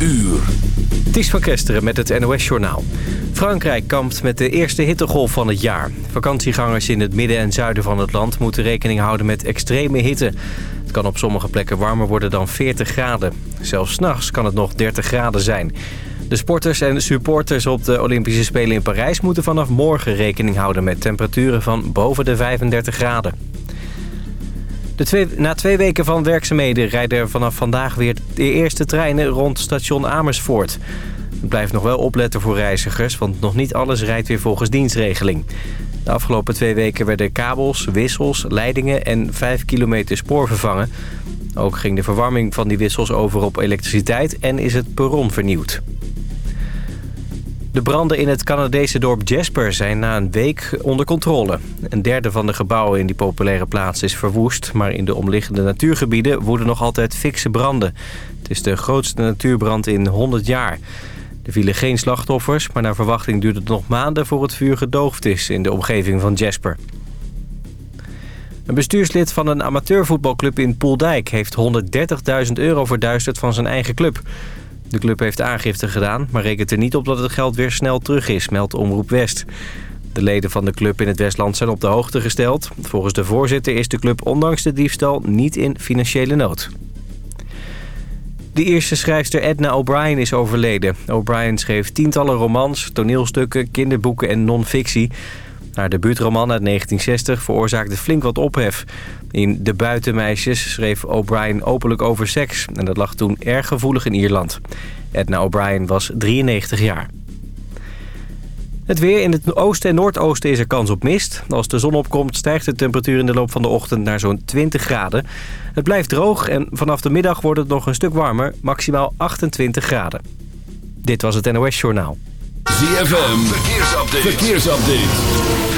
uur. Ties van Kesteren met het NOS-journaal. Frankrijk kampt met de eerste hittegolf van het jaar. Vakantiegangers in het midden en zuiden van het land... moeten rekening houden met extreme hitte. Het kan op sommige plekken warmer worden dan 40 graden. Zelfs s'nachts kan het nog 30 graden zijn. De sporters en supporters op de Olympische Spelen in Parijs... moeten vanaf morgen rekening houden met temperaturen van boven de 35 graden. Na twee weken van werkzaamheden rijden er vanaf vandaag weer de eerste treinen rond station Amersfoort. Het blijft nog wel opletten voor reizigers, want nog niet alles rijdt weer volgens dienstregeling. De afgelopen twee weken werden kabels, wissels, leidingen en 5 kilometer spoor vervangen. Ook ging de verwarming van die wissels over op elektriciteit en is het perron vernieuwd. De branden in het Canadese dorp Jasper zijn na een week onder controle. Een derde van de gebouwen in die populaire plaats is verwoest... maar in de omliggende natuurgebieden woeden nog altijd fikse branden. Het is de grootste natuurbrand in 100 jaar. Er vielen geen slachtoffers, maar naar verwachting duurt het nog maanden... voor het vuur gedoofd is in de omgeving van Jasper. Een bestuurslid van een amateurvoetbalclub in Poeldijk... heeft 130.000 euro verduisterd van zijn eigen club... De club heeft aangifte gedaan, maar rekent er niet op dat het geld weer snel terug is, meldt Omroep West. De leden van de club in het Westland zijn op de hoogte gesteld. Volgens de voorzitter is de club ondanks de diefstal niet in financiële nood. De Ierse schrijfster Edna O'Brien is overleden. O'Brien schreef tientallen romans, toneelstukken, kinderboeken en non-fictie. Haar debuutroman uit 1960 veroorzaakte flink wat ophef. In De Buitenmeisjes schreef O'Brien openlijk over seks. En dat lag toen erg gevoelig in Ierland. Edna O'Brien was 93 jaar. Het weer in het oosten en noordoosten is er kans op mist. Als de zon opkomt stijgt de temperatuur in de loop van de ochtend naar zo'n 20 graden. Het blijft droog en vanaf de middag wordt het nog een stuk warmer, maximaal 28 graden. Dit was het NOS Journaal. ZFM, verkeersupdate. verkeersupdate.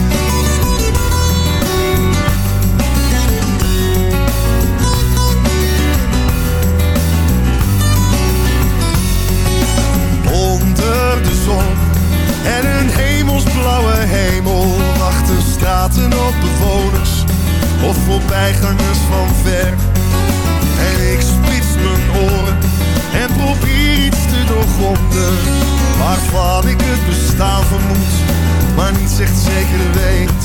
Straten op bewoners of voorbijgangers van ver. En ik spits mijn oren en probeer iets te doorgronden waarvan ik het bestaan vermoed, maar niet echt zeker weet.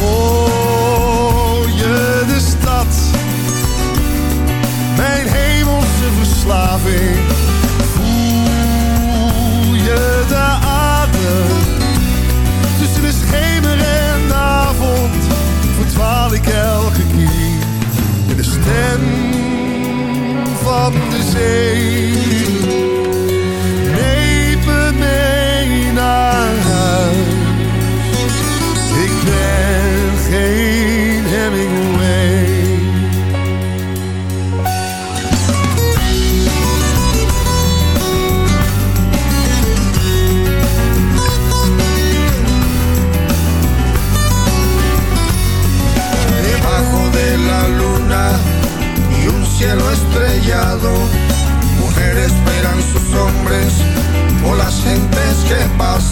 Hoor je de stad, mijn hemelse verslaving? Voel je de adem tussen de schemer ik elke keer de stem van de zee.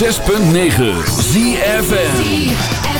106.9 ZFN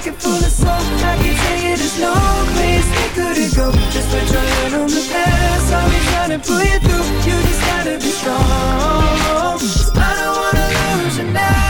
pocket full of soul I can tell you there's no place we couldn't go. Just put your hand on the past. I'll be trying to pull you through. You just gotta be strong. I don't wanna lose you now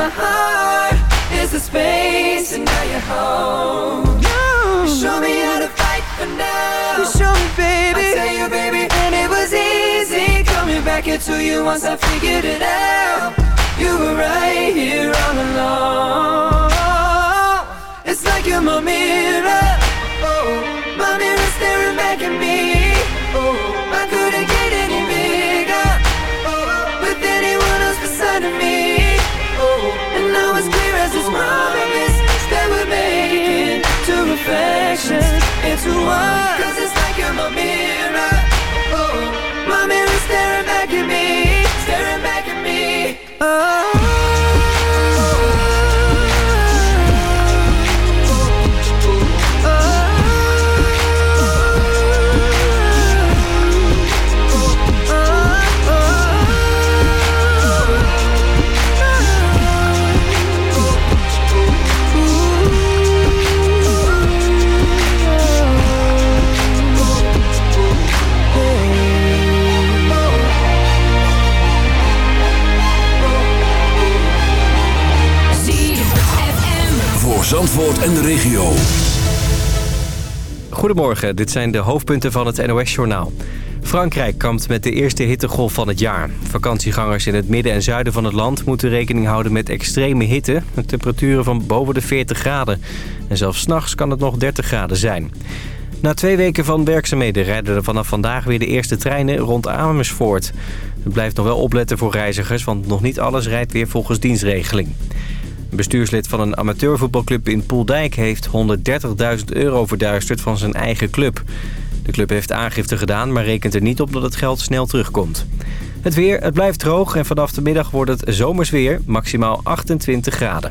my heart Is the space and now you're home. You show me how to fight for now. You show me, baby. I tell you, baby And it was easy coming back into you Once I figured it out. You were right here all along. It's like you're my mirror. Oh, my mirror staring back at me. Oh, I couldn't get any bigger. Oh, with anyone else beside of me two reflections into one Cause it's like you're my mirror. Oh, oh. my mirror staring back at me Staring back at me. Voor En de regio. Goedemorgen, dit zijn de hoofdpunten van het NOS-journaal. Frankrijk kampt met de eerste hittegolf van het jaar. Vakantiegangers in het midden en zuiden van het land moeten rekening houden met extreme hitte. Met temperaturen van boven de 40 graden. En zelfs s'nachts kan het nog 30 graden zijn. Na twee weken van werkzaamheden rijden er vanaf vandaag weer de eerste treinen rond Amersfoort. Het blijft nog wel opletten voor reizigers, want nog niet alles rijdt weer volgens dienstregeling. Een bestuurslid van een amateurvoetbalclub in Poeldijk heeft 130.000 euro verduisterd van zijn eigen club. De club heeft aangifte gedaan, maar rekent er niet op dat het geld snel terugkomt. Het weer, het blijft droog en vanaf de middag wordt het zomers weer, maximaal 28 graden.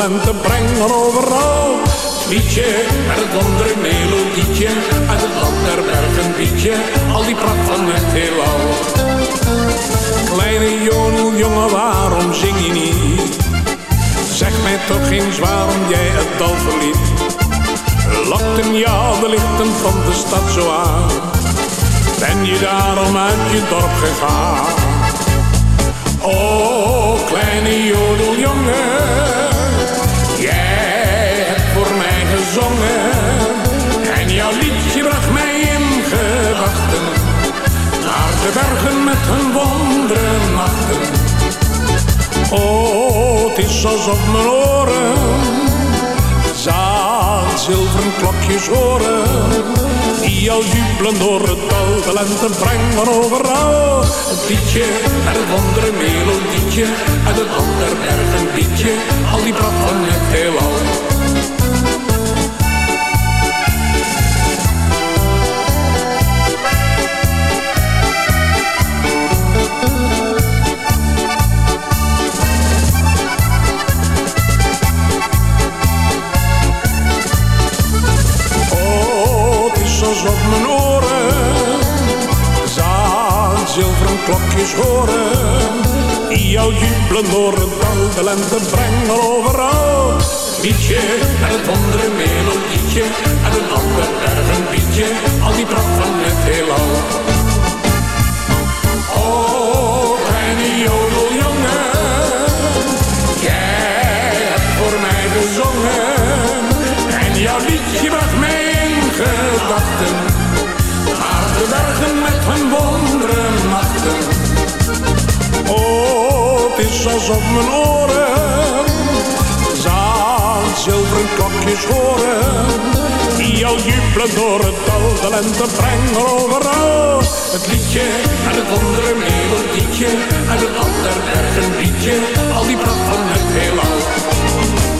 Lente brengen overal. Liedje met het wondere melodietje, uit het land der bergen liedje, al die pracht van het heelal. Kleine jonel, jongen, waarom zing je niet? Zeg mij toch eens waarom jij het dal verliet. Lokten jou de lichten van de stad zo aan? Ben je daarom uit je dorp gegaan? Oh, kleine jodeljongen, de bergen met hun wonderen nachten. Oh, het is alsof mijn oren zaad zilveren klokjes horen. Die al jubelen door het dal, de lente brengen overal. Het liedje met het wondere melodietje, uit het ander bergen liedje, al die pracht van het heelal. Klokjes horen. Die jou jubelen door het dal, de lente brengen overal. Liedje met het wondere melodietje, en een ander liedje, al die pracht van het heelal. Oh, kleine jodeljongen, jij hebt voor mij gezongen. En jouw liedje bracht mij in gedachten. Naar de bergen met hun wonderen Is alsof mijn oren zaad zilveren klokjes horen. Die al jubelen door het dal, de lente brengen overal. Het liedje en het wondere melodietje, en het ander bergen liedje, al die pracht van het heelal.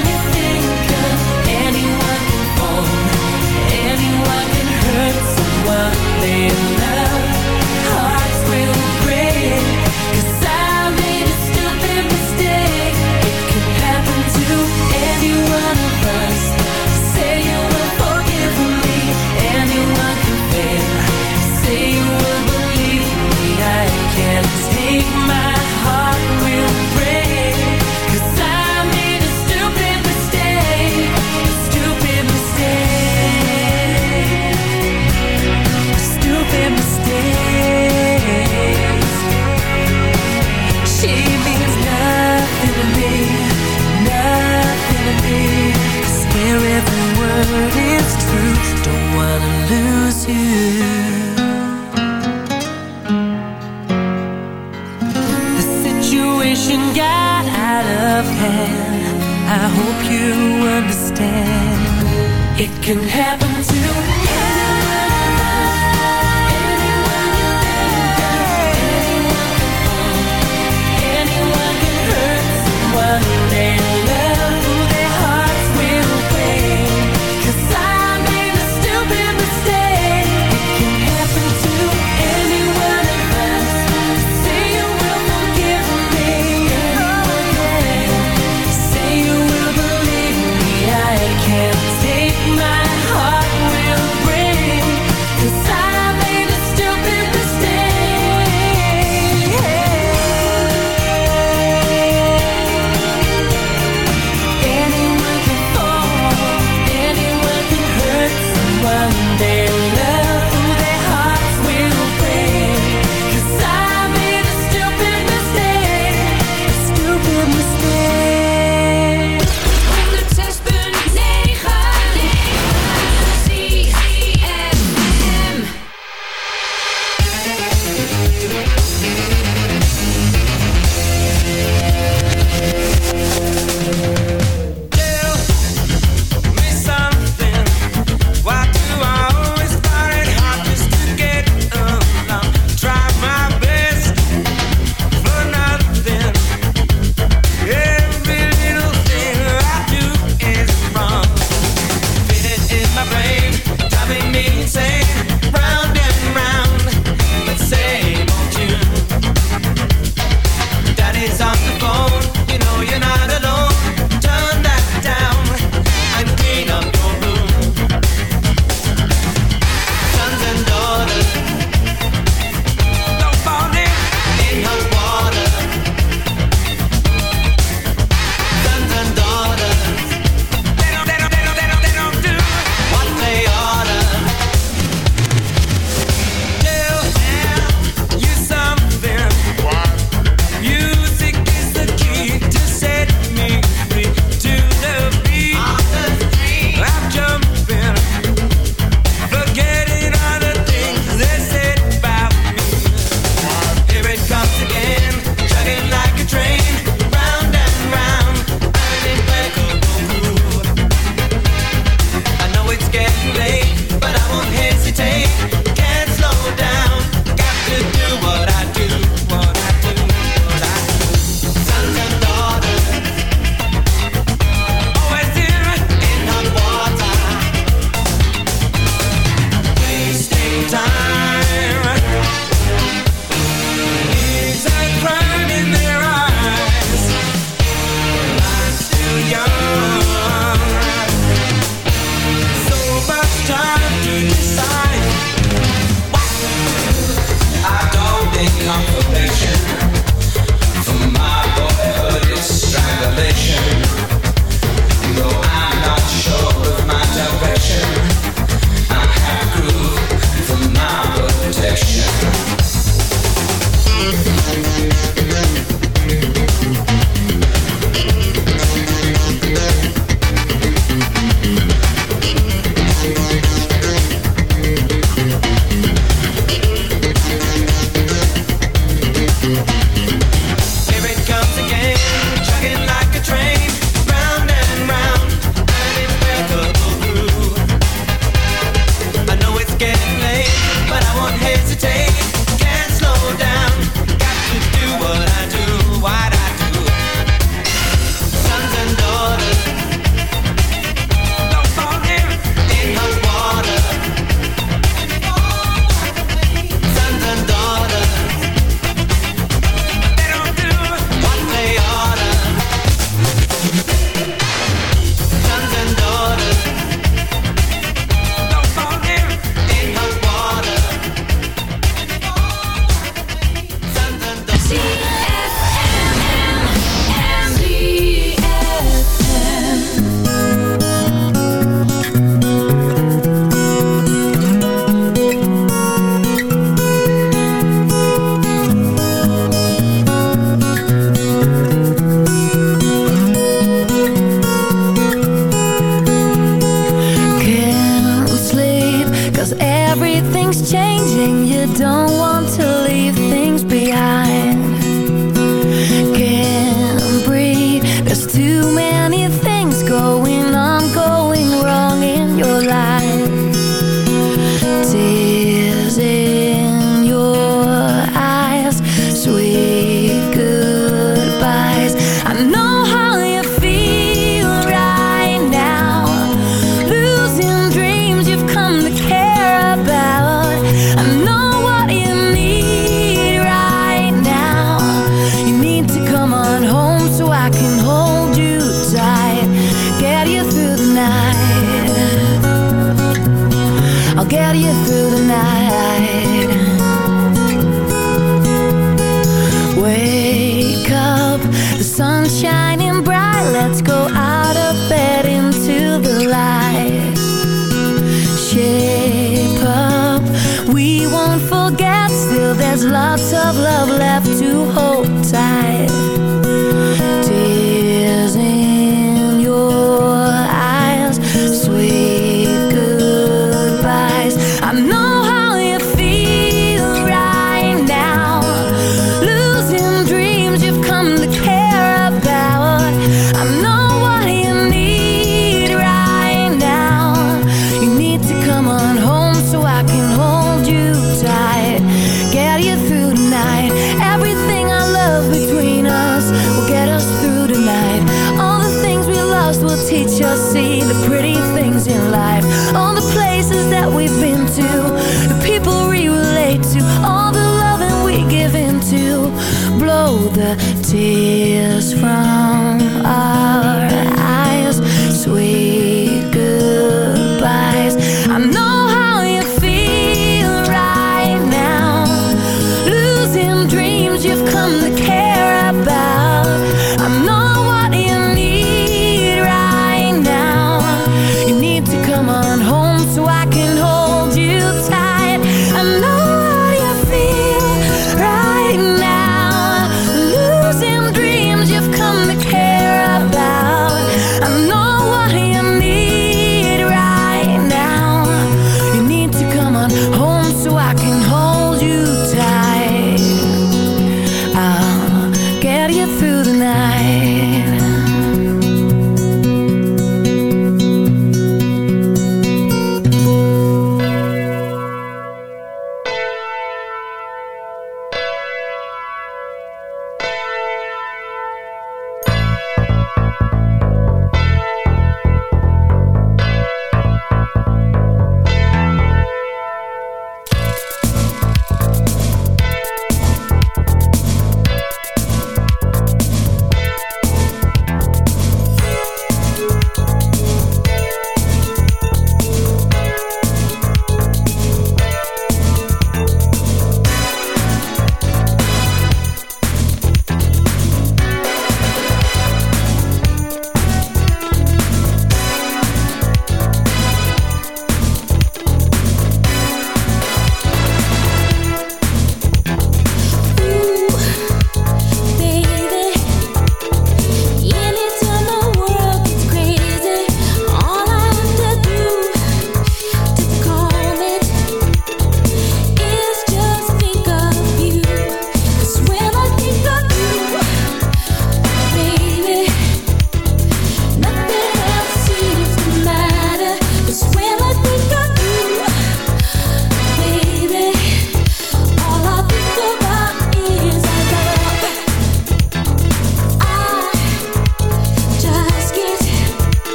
darling hand. I hope you understand. It can happen to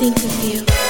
think of you.